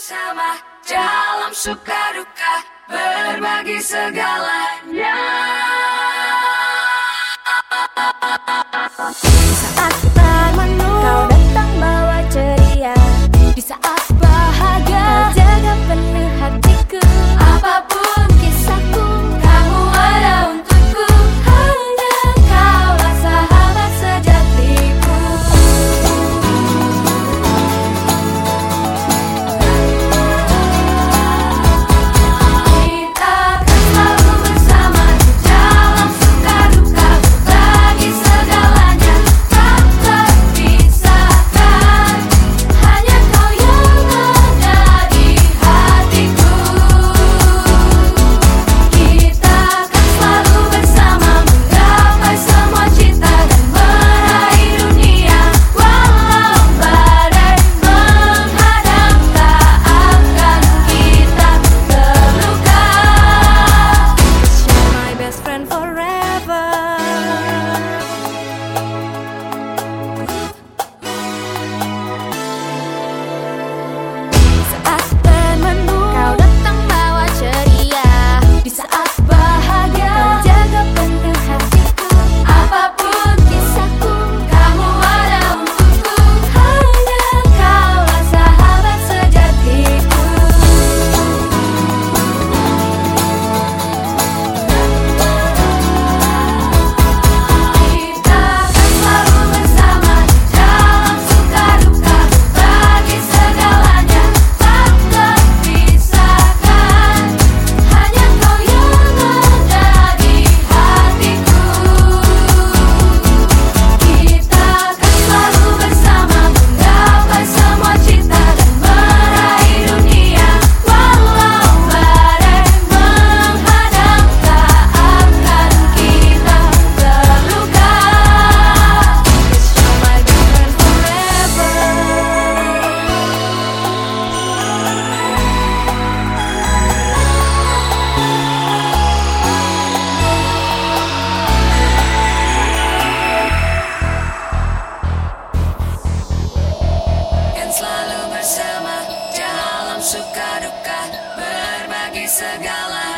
bersama dalam suka duka berbagi segalanya. suka duka berbagi segala